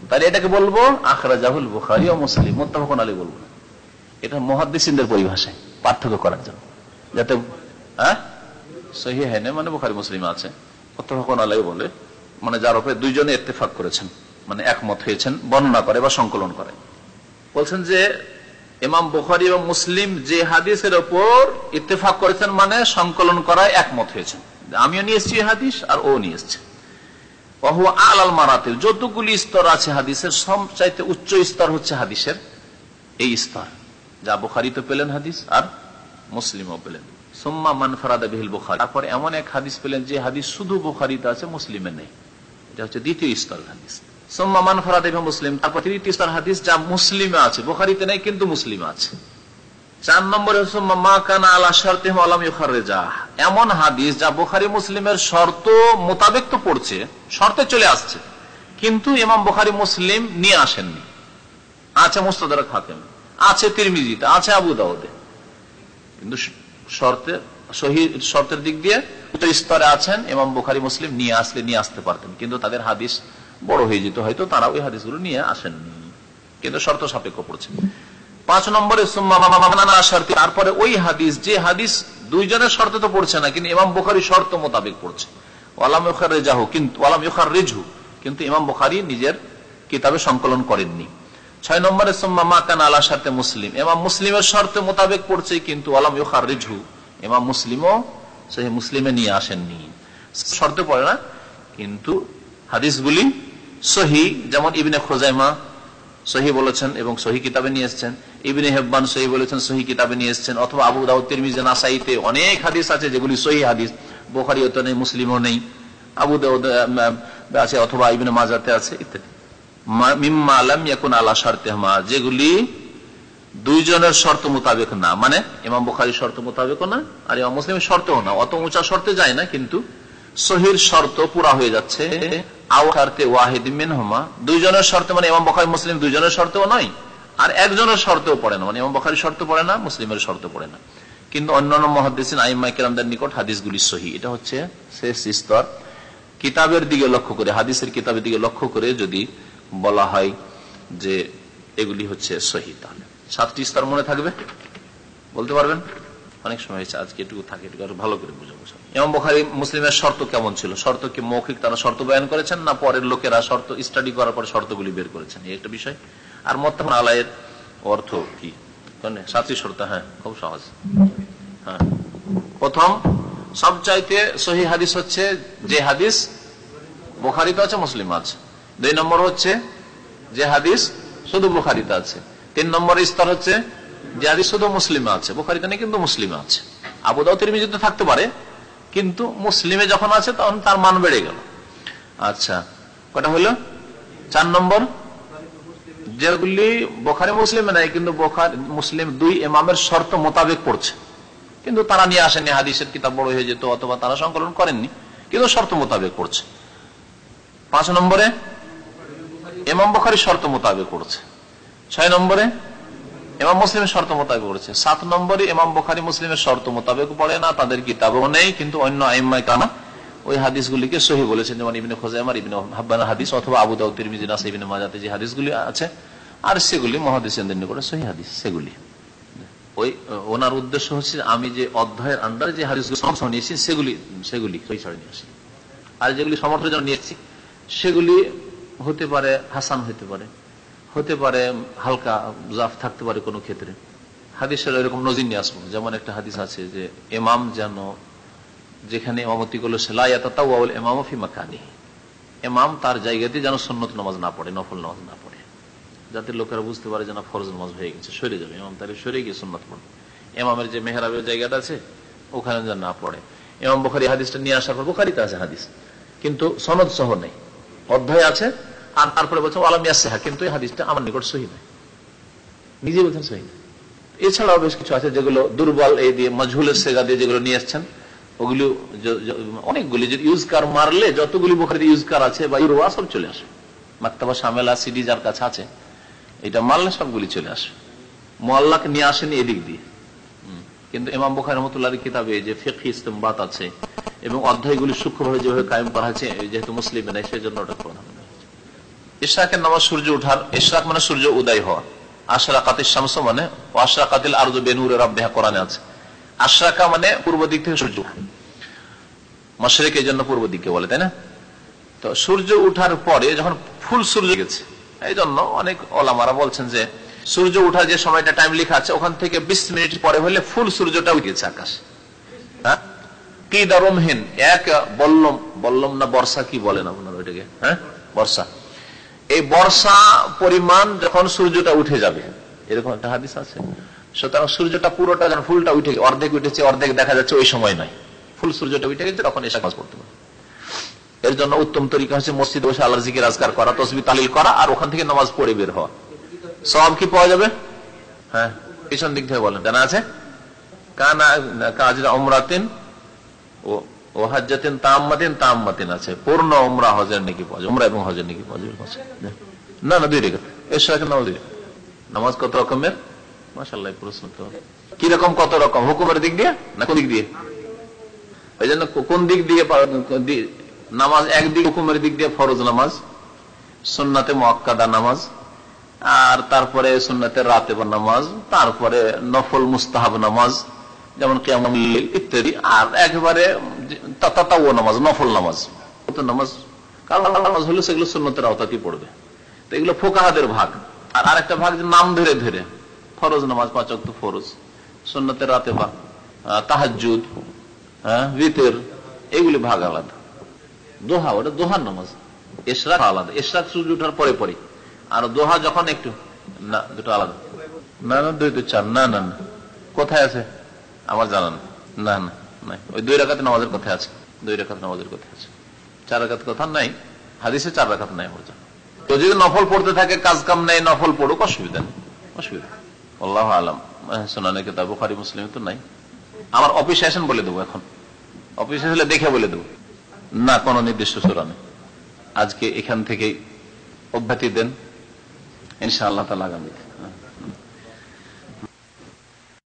তাহলে এটাকে বলব আখরা জাহুল বুখারি ও মুসলিম, মোত্তাফকুন আলী বলব। এটা মহাদ্দিসিনদের পরিভাষায়, পার্থক্য করার জন্য। যাতে হ্যাঁ? সহি হেনে মানে বুখারি মুসলিম আছে। মোত্তাফকুন আলাই বলে মানে যার উপরে দুইজনে ইত্তেফাক করেছেন মানে একমত হয়েছেন, বর্ণনা করে বা সংকলন করে। বলছেন যে ইমাম বুখারি এবং মুসলিম যে হাদিসের ওপর ইত্তেফাক করেছেন মানে সংকলন করায় একমত হয়েছেন। আমিও নিয়ে এসছি হাদিস আর ও নিয়ে এসছে। আল আল মারাতিল, যতগুলি স্তর আছে হাদিসের সবচাইতে উচ্চ স্তর হচ্ছে হাদিসের এই স্তর। যা বুখারিতে পেলেন হাদিস আর মুসলিমও পেলেন। সোম্মা মানফারাদা বিহিল বুখারি। তারপর এমন এক হাদিস পেলেন যে হাদিস শুধু বুখারিতে আছে, মুসলিমে নেই। এটা হচ্ছে দ্বিতীয় স্তর হাদিস। সোম্মা মানফারাদা মুসলিম। তারপর তৃতীয় স্তর হাদিস যা মুসলিমে আছে। বুখারিতে নেই, কিন্তু মুসলিমে আছে। চার নম্বরে মা কানা আলা শর্তে আলম এমন হাদিস যা বোখারি মুসলিমের শর্ত মোতাবেক তো পড়ছে, শর্তে চলে আসছে। কিন্তু ইমাম বোখারি মুসলিম নিয়ে আসেননি। আছে মুস্তাদার হাকিম আছে তিরমিজিতে, আছে আবু দাউদে। কিন্তু শর্তের সহি শর্তের দিক দিয়ে স্তরে আছেন, ইমাম বুখারি মুসলিম নিয়ে আসলে, নিয়ে আসতে পারতেন। কিন্তু তাদের হাদিস বড় হয়ে যেত, হয়তো তারা ওই হাদিসগুলো নিয়ে আসেননি। কিন্তু শর্ত সাপেক্ষ পড়ছে। পাঁচ নম্বরে তারপরে ওই হাদিস, যে হাদিস দুইজনের শর্তে তো পড়ছে না, কিন্তু ইমাম বুখারি শর্ত মোতাবেক পড়ছে। কিন্তু সংকলন করেননি। ছয় নম্বরে আলা মুসলিম মুসলিমের শর্তে মোতাবেক পড়ছে, কিন্তু সেই মুসলিমে নিয়ে আসেননি। শর্তে পড়ে না, কিন্তু হাদিসগুলি সহি, যেমন ইবিনে খোজাইমা সহি বলেছেন এবং সহি কিতাবে নিয়ে এসছেন। ইবিনে হেব্বান সহি বলেছেন, সহি কিতাবে নিয়ে এসছেন। অথবা আবু দাউদ্দিন নাসাইতে অনেক হাদিস আছে যেগুলি সহি হাদিস। বোখারিও তো নেই, মুসলিমও নেই। আবু দাউদ আছে অথবা ইবিনে মাজাতে আছে, ইত্যাদি। মিম্মা আলাম যেগুলি দুইজনের শর্ত মোতাবেক না। মানে ইমাম বুখারির শর্ত মোতাবেক না, আর ইমাম মুসলিমের শর্তও না। অত উঁচা শর্তে যায় না, কিন্তু সহির শর্ত পুরা হয়ে যাচ্ছে। দুইজনের শর্ত মানে ইমাম বখারি, মুসলিম দুইজনের শর্তও নয়। আর একজনের শর্তেও পড়ে না। মানে ইমাম বখারির শর্ত পড়ে না, মুসলিমের শর্ত পড়ে না। কিন্তু অন্যান্য মহাদিন আইমাই কেরামদের নিকট হাদিসগুলি সহি। এটা হচ্ছে শেষ স্তর। কিতাবের দিকে লক্ষ্য করে, হাদিসের কিতাবের দিকে লক্ষ্য করে যদি বলা হয় যে এগুলি হচ্ছে সহি তাহলে। সাতটি স্তর মনে থাকবে? বলতে পারবেন? অনেক সময় হয়েছে, আজকে এটুকু থাকে এটুকু ভালো করে বুঝাবো এমন বোখারি মুসলিমের শর্ত কেমন ছিল? শর্ত কি মৌখিক তারা শর্ত বয়ান করেছেন না পরের লোকেরা শর্ত স্টাডি করার পরে শর্তগুলি বের করেছেন? এই একটা বিষয়। আর মত্তাম আলায়ের অর্থ কি? সাতটি শর্ত হ্যাঁ খুব সহজ। হ্যাঁ। প্রথম সহি হাদিস হচ্ছে যে হাদিস বোখারিতে আছে, মুসলিম আছে। দুই নম্বর হচ্ছে যে হাদিস শুধু বুখারিতে আছে। তিন নম্বর স্তর হচ্ছে যে হাদিস শুধু মুসলিমে আছে, বুখারিতে নেই কিন্তু মুসলিমে আছে। আবুদাও তিরমিজিতে থাকতে পারে, কিন্তু মুসলিমে যখন আছে তখন তার মান বেড়ে গেল। আচ্ছা কটা হলো? চার নম্বর? যেগুলি বোখারি মুসলিমে নাই, কিন্তু মুসলিম দুই এমামের শর্ত মোতাবেক পড়ছে। কিন্তু তারা নিয়ে আসেনি হাদিসের কিতাব বড় হয়ে যেত, অথবা তারা সংকলন করেননি, কিন্তু শর্ত মোতাবেক পড়ছে। পাঁচ নম্বরে? এমাম বখারি শর্ত মোতাবেক করছে ছয় নম্বরে? এমাম মুসলিমের শর্ত মোতাবেক করেছে। সাত নম্বরে এমাম বখারি মুসলিমের শর্ত মোতাবেক পড়ে না, তাদের কিতাবও নেই, কিন্তু অন্য আইম্মাই কানা ওই হাদিসগুলিকে সহি বলেছেন যেমন ইবিনে খোজাইমার ইবিনে হাব্বানা হাদিস, অথবা আবু দাউদ্দির মিজিনাস ইবিনে মাজাতে যে হাদিসগুলি আছে, আর সেগুলি মহাদিসের নিকটে সহি হাদিস, সেগুলি। ওই, ওনার উদ্দেশ্য হচ্ছে আমি যে অধ্যায়ের আন্ডারে যে হাদিসগুলি সমর্থন নিয়েছি, সেগুলি সেগুলি, সহি ছড়ে নিয়ে আসি। আর যেগুলি সমর্থন নিয়েছি, সেগুলি হতে পারে, হাসান হতে পারে। হতে পারে হালকা জাফ থাকতে পারে কোনো ক্ষেত্রে। হাদিসের এরকম নজির নিয়ে আসব। যেমন একটা হাদিস আছে যে এমাম যেন, যেখানে এমামতি করল সেলাইয়াতাউল এমাম ফি মাকানি এমাম তার জায়গাতে যেন সন্ন্যত নামাজ না পড়ে, নফল নামাজ না পড়ে। যাতে লোকেরা বুঝতে পারে যেন ফরজ নামাজ হয়ে গেছে, সরে যাবে। এমাম তাহলে সরে গিয়ে সন্ন্যত পড়বে এমামের যে মেহরাবের জায়গাটা আছে, ওখানে যেন না পড়ে। এমাম বুখারি হাদিসটা নিয়ে আসার পর, বুখারিতে আছে হাদিস। কিন্তু সনদ সহ নেই। অধ্যায় আছে আর তারপরে বলছে আলামিয়া সেহা কিন্তু এই হাদিসটা আমার নিকট সহি নয় নিজে বলছেন সহি এছাড়াও বেশ কিছু আছে যেগুলো দুর্বল, এই দিয়ে মজহুলের সেগা দিয়ে যেগুলো নিয়ে আসছেন, ওগুলো অনেকগুলি যদি ইউজ কার মারলে যতগুলি বোখারিতে ইউজ কার আছে বা ইউরোয়া সব চলে আসে। মাক্তাবা সামেলা সিডি যার কাছে আছে, এটা মারলে সবগুলি চলে আসে। মোয়াল্লাকে নিয়ে আসেনি এদিক দিয়ে। কিন্তু ইমাম বুখারি রহমতুল্লাহ কিতাবে যে ফেকি ইস্তেমবাত আছে এবং অধ্যায়গুলি সূক্ষ্মভাবে যেভাবে কায়েম করা হয়েছে, যেহেতু মুসলিম নাই সেই জন্য ওটা প্রধান। ইশরাকের নামাজ সূর্য উঠার, ইশরাক মানে সূর্য উদয় হওয়া আশরাকাতির শামস মানে ও আশরাকাতিল আরজু বেনুরের আব্দেহা কোরআনে আছে। আশরাকা মানে পূর্ব দিক থেকে সূর্য। জন্য পূর্ব দিকে বলে, তাই না? তো সূর্য উঠার পরে যখন ফুল সূর্য গেছে, এই জন্য অনেক ওলামারা বলছেন যে, সূর্য উঠার যে সময়টা টাইম লেখা আছে, ওখান থেকে বিশ মিনিট পরে হলে ফুল সূর্যটা উঠেছে আকাশ। হ্যাঁ? কি দারমহীন এক বল্লম বল্লম না বর্ষা কি বলেন আপনার ওইটাকে? হ্যাঁ? বর্ষা। এই বর্ষা পরিমাণ যখন সূর্যটা উঠে যাবে, এরকম একটা হাদিস আছে, সুতরাং সূর্যটা পুরোটা যখন ফুলটা উঠে, অর্ধেক উঠেছে, অর্ধেক দেখা যাচ্ছে ওই সময় নয়। ফুল সূর্যটা উঠে গেছে, তখন এসে কাজ করতে পারে এর জন্য উত্তম তরিকা হচ্ছে মসজিদ বসে আল্লাহ আজকার করা, তসবি, তালিল করা, আর ওখান থেকে নামাজ পড়ে বের হওয়া। সব কি পাওয়া যাবে? হ্যাঁ পিছন দিক থেকে বলেন, জানা আছে? কানা কাজ অমরাতেন ও ও হাজ্জাতেন তাম্মাতেন তাম্মাতেন আছে। পূর্ণ উমরা হজের নাকি পাওয়া এবং হজের নাকি পাওয়া না না, দুই নামাজ কত রকমের? মাসাল্লাহ প্রশ্ন তো। কি রকম, কত রকম? হুকুমের দিক দিয়ে না কোন দিক দিয়ে? জন্য কোন দিক দিয়ে নামাজ একদিক হুকুমের দিক দিয়ে ফরজ নামাজ, সুন্নাতে মক্কাদা নামাজ, আর তারপরে সুন্নাতে রাতে বা নামাজ, তারপরে নফল মুস্তাহাব নামাজ, যেমন কেমন ইত্যাদি। আর একেবারে নামাজ, নফল নামাজ নামাজ। কারণ নামাজ হলে সেগুলো সুন্নতের আওতাতেই পড়বে। তো এগুলো ফোকাহাদের ভাগ। আর আরেকটা ভাগ যে নাম ধরে ধরে, ফরজ নামাজ, পাঁচ অক্ট ফরজ। সুন্নতের রাতে বা তাহাজুদ হ্যাঁ ভিতর, এগুলি ভাগ আলাদা। দোহা, ওটা দোহার নামাজ। এশরাক আলাদা। এশরাক সূর্য ওঠার পরে পরে আর দোহা যখন একটু, না, দুটো আলাদা। না না, দুই দুই চার। না না। কোথায় আছে? আমার জানা নেই। না না। নাই। ওই দুই রাখাতে নামাজের কথা আছে। দুই রাখাত নামাজের কথা আছে। চার রাখাত কথা নাই। হাদিসে চার রাখাত নাই আমার জানা তো যদি নফল পড়তে থাকে কাজ কাম নেই, নফল পড়ুক, অসুবিধা নেই। অসুবিধা আল্লাহ আলম। শোনানে কেতাব, বুখারী, মুসলিম তো নাই। আমার অফিসে আসেন বলে দেবো এখন। অফিসে হলে দেখে বলে দেবো। না, কোনো নির্দিষ্ট সুরা নেই। আজকে এখান থেকে অব্যাহতি দেন। ইনশাআল্লাহ তালা আগামী